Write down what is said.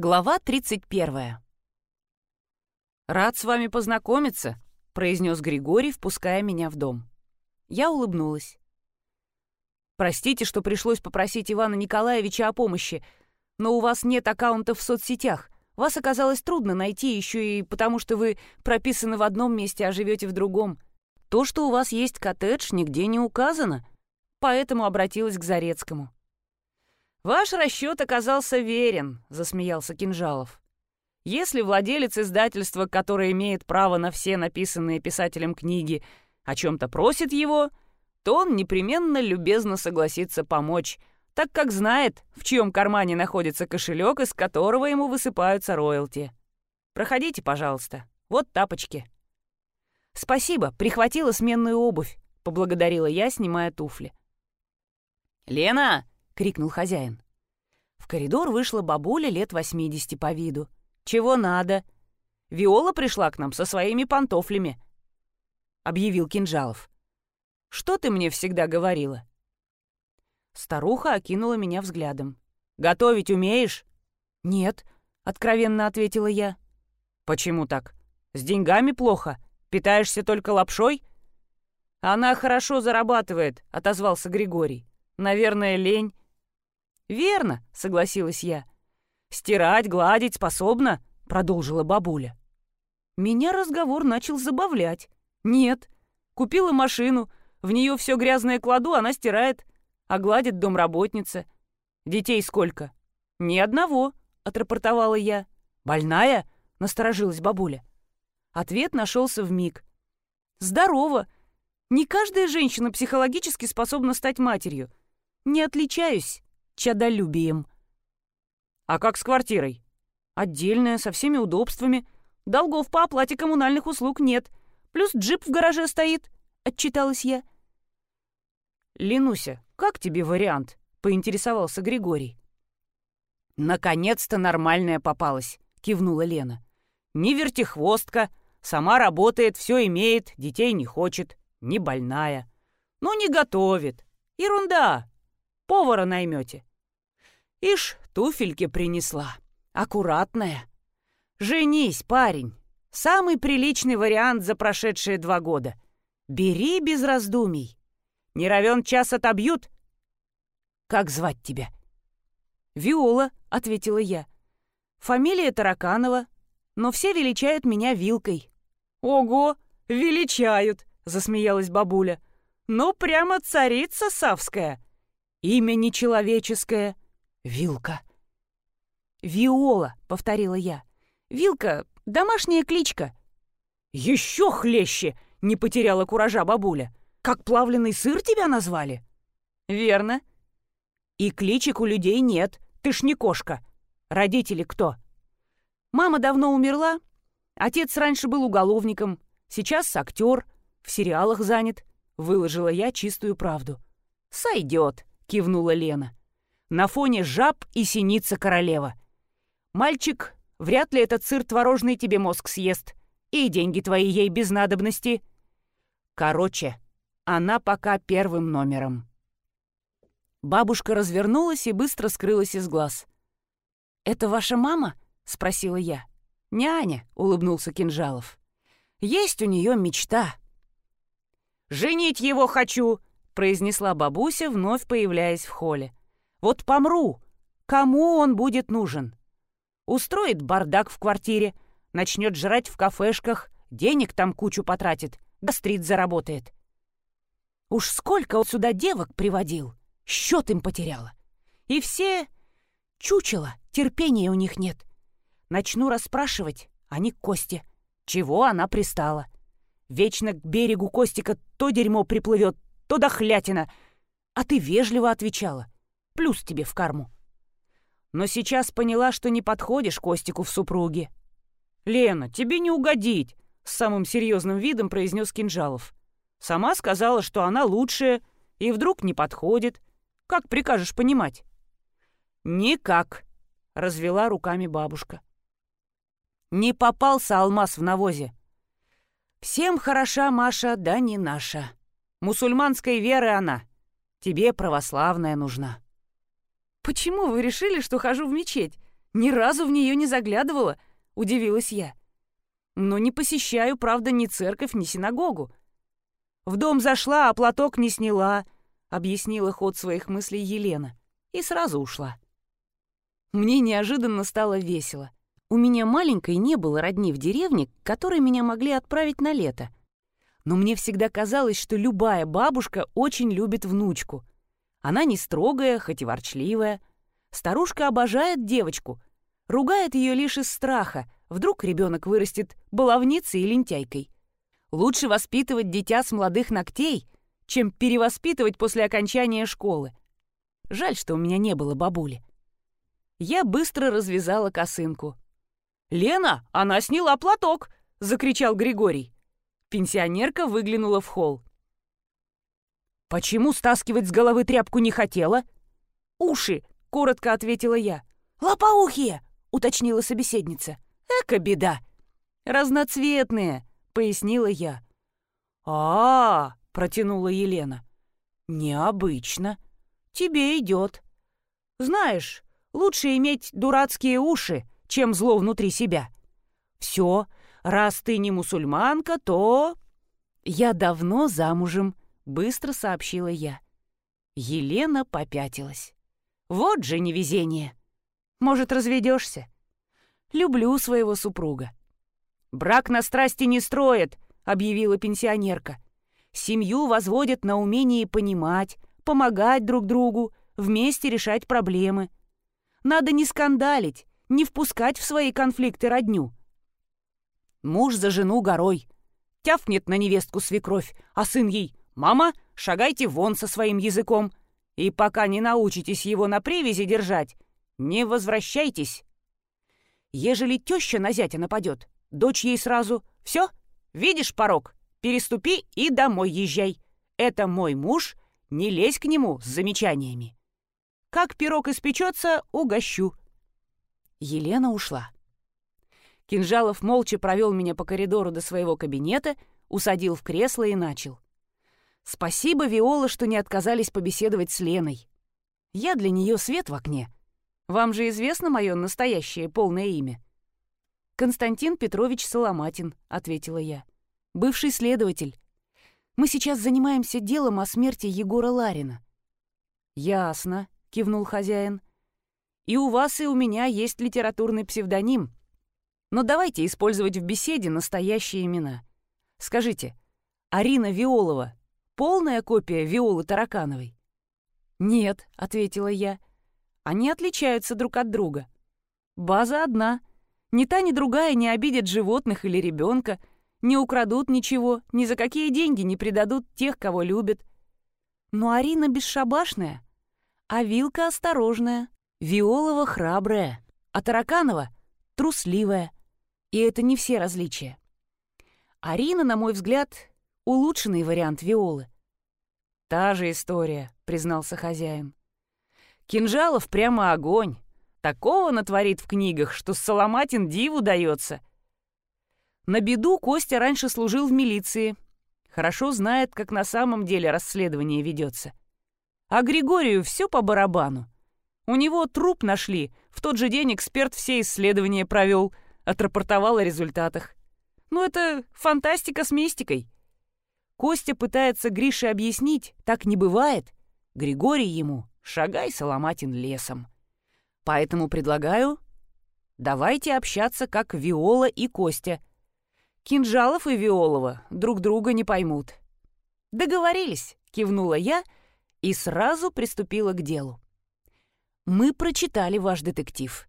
Глава 31. «Рад с вами познакомиться», — произнес Григорий, впуская меня в дом. Я улыбнулась. «Простите, что пришлось попросить Ивана Николаевича о помощи, но у вас нет аккаунтов в соцсетях. Вас оказалось трудно найти еще и потому, что вы прописаны в одном месте, а живете в другом. То, что у вас есть коттедж, нигде не указано, поэтому обратилась к Зарецкому». «Ваш расчет оказался верен», — засмеялся Кинжалов. «Если владелец издательства, которое имеет право на все написанные писателем книги, о чем-то просит его, то он непременно любезно согласится помочь, так как знает, в чьем кармане находится кошелек, из которого ему высыпаются роялти. Проходите, пожалуйста. Вот тапочки». «Спасибо, прихватила сменную обувь», — поблагодарила я, снимая туфли. «Лена!» Крикнул хозяин. В коридор вышла бабуля лет 80 по виду. «Чего надо?» «Виола пришла к нам со своими пантофлями», — объявил Кинжалов. «Что ты мне всегда говорила?» Старуха окинула меня взглядом. «Готовить умеешь?» «Нет», — откровенно ответила я. «Почему так? С деньгами плохо? Питаешься только лапшой?» «Она хорошо зарабатывает», — отозвался Григорий. «Наверное, лень. «Верно», — согласилась я. «Стирать, гладить способна», — продолжила бабуля. Меня разговор начал забавлять. «Нет. Купила машину, в нее все грязное кладу, она стирает, а гладит домработница. Детей сколько?» «Ни одного», — отрапортовала я. «Больная?» — насторожилась бабуля. Ответ нашелся в миг. «Здорово. Не каждая женщина психологически способна стать матерью. Не отличаюсь чадолюбием. «А как с квартирой?» «Отдельная, со всеми удобствами. Долгов по оплате коммунальных услуг нет. Плюс джип в гараже стоит», — отчиталась я. «Ленуся, как тебе вариант?» — поинтересовался Григорий. «Наконец-то нормальная попалась», — кивнула Лена. «Не вертихвостка, сама работает, все имеет, детей не хочет, не больная. Ну, не готовит. Ерунда. Повара наймете. Ишь, туфельки принесла. Аккуратная. Женись, парень. Самый приличный вариант за прошедшие два года. Бери без раздумий. Не равен час отобьют. Как звать тебя? Виола, ответила я. Фамилия Тараканова, но все величают меня Вилкой. Ого, величают, засмеялась бабуля. Ну, прямо царица Савская. Имя нечеловеческое — «Вилка». «Виола», — повторила я. «Вилка — домашняя кличка». «Еще хлеще!» — не потеряла куража бабуля. «Как плавленый сыр тебя назвали?» «Верно». «И кличек у людей нет. Ты ж не кошка. Родители кто?» «Мама давно умерла. Отец раньше был уголовником. Сейчас актер. В сериалах занят». Выложила я чистую правду. «Сойдет», — кивнула Лена на фоне жаб и синица королева. Мальчик, вряд ли этот сыр творожный тебе мозг съест, и деньги твои ей без надобности. Короче, она пока первым номером. Бабушка развернулась и быстро скрылась из глаз. «Это ваша мама?» — спросила я. «Няня», — улыбнулся Кинжалов. «Есть у нее мечта». «Женить его хочу!» — произнесла бабуся, вновь появляясь в холле. Вот помру, кому он будет нужен? Устроит бардак в квартире, начнет жрать в кафешках, денег там кучу потратит, гастрит заработает. Уж сколько он сюда девок приводил, счет им потеряла. И все чучело, терпения у них нет. Начну расспрашивать, они к Косте. Чего она пристала? Вечно к берегу Костика то дерьмо приплывет, то дохлятина. А ты вежливо отвечала — Плюс тебе в карму. Но сейчас поняла, что не подходишь Костику в супруге. «Лена, тебе не угодить!» — с самым серьезным видом произнес Кинжалов. «Сама сказала, что она лучшая, и вдруг не подходит. Как прикажешь понимать?» «Никак», — развела руками бабушка. «Не попался алмаз в навозе. Всем хороша Маша, да не наша. Мусульманской веры она. Тебе православная нужна». «Почему вы решили, что хожу в мечеть?» Ни разу в нее не заглядывала, удивилась я. Но не посещаю, правда, ни церковь, ни синагогу. В дом зашла, а платок не сняла, объяснила ход своих мыслей Елена. И сразу ушла. Мне неожиданно стало весело. У меня маленькой не было родни в деревне, которые меня могли отправить на лето. Но мне всегда казалось, что любая бабушка очень любит внучку. Она не строгая, хоть и ворчливая. Старушка обожает девочку, ругает ее лишь из страха, вдруг ребенок вырастет баловницей и лентяйкой. Лучше воспитывать дитя с молодых ногтей, чем перевоспитывать после окончания школы. Жаль, что у меня не было бабули. Я быстро развязала косынку. «Лена, она сняла платок!» — закричал Григорий. Пенсионерка выглянула в холл. «Почему стаскивать с головы тряпку не хотела?» «Уши!» — коротко ответила я. «Лопоухие!» — уточнила собеседница. «Эка беда!» «Разноцветные!» — пояснила я. а, -а, -а протянула Елена. «Необычно. Тебе идет. Знаешь, лучше иметь дурацкие уши, чем зло внутри себя. Все, раз ты не мусульманка, то...» «Я давно замужем», — быстро сообщила я. Елена попятилась. «Вот же невезение! Может, разведешься? Люблю своего супруга». «Брак на страсти не строят», — объявила пенсионерка. «Семью возводят на умении понимать, помогать друг другу, вместе решать проблемы. Надо не скандалить, не впускать в свои конфликты родню. Муж за жену горой. Тяфнет на невестку свекровь, а сын ей «Мама, шагайте вон со своим языком, и пока не научитесь его на привязи держать, не возвращайтесь». Ежели теща на зятя нападет, дочь ей сразу «Все, видишь порог, переступи и домой езжай. Это мой муж, не лезь к нему с замечаниями. Как пирог испечется, угощу». Елена ушла. Кинжалов молча провел меня по коридору до своего кабинета, усадил в кресло и начал. «Спасибо, Виола, что не отказались побеседовать с Леной. Я для нее свет в окне. Вам же известно мое настоящее полное имя?» «Константин Петрович Соломатин», — ответила я. «Бывший следователь. Мы сейчас занимаемся делом о смерти Егора Ларина». «Ясно», — кивнул хозяин. И у вас, и у меня есть литературный псевдоним. Но давайте использовать в беседе настоящие имена. Скажите, Арина Виолова — полная копия Виолы Таракановой? «Нет», — ответила я. «Они отличаются друг от друга. База одна. Ни та, ни другая не обидят животных или ребенка, не украдут ничего, ни за какие деньги не предадут тех, кого любят. Но Арина бесшабашная, а Вилка осторожная. Виолова храбрая, а Тараканова трусливая. И это не все различия. Арина, на мой взгляд, улучшенный вариант Виолы. «Та же история», — признался хозяин. «Кинжалов прямо огонь. Такого натворит в книгах, что Соломатин диву дается. На беду Костя раньше служил в милиции. Хорошо знает, как на самом деле расследование ведется. А Григорию все по барабану. У него труп нашли. В тот же день эксперт все исследования провел, отрапортовал о результатах. Ну, это фантастика с мистикой. Костя пытается Грише объяснить, так не бывает. Григорий ему «шагай, Соломатин, лесом». Поэтому предлагаю, давайте общаться как Виола и Костя. Кинжалов и Виолова друг друга не поймут. «Договорились», — кивнула я и сразу приступила к делу. Мы прочитали ваш детектив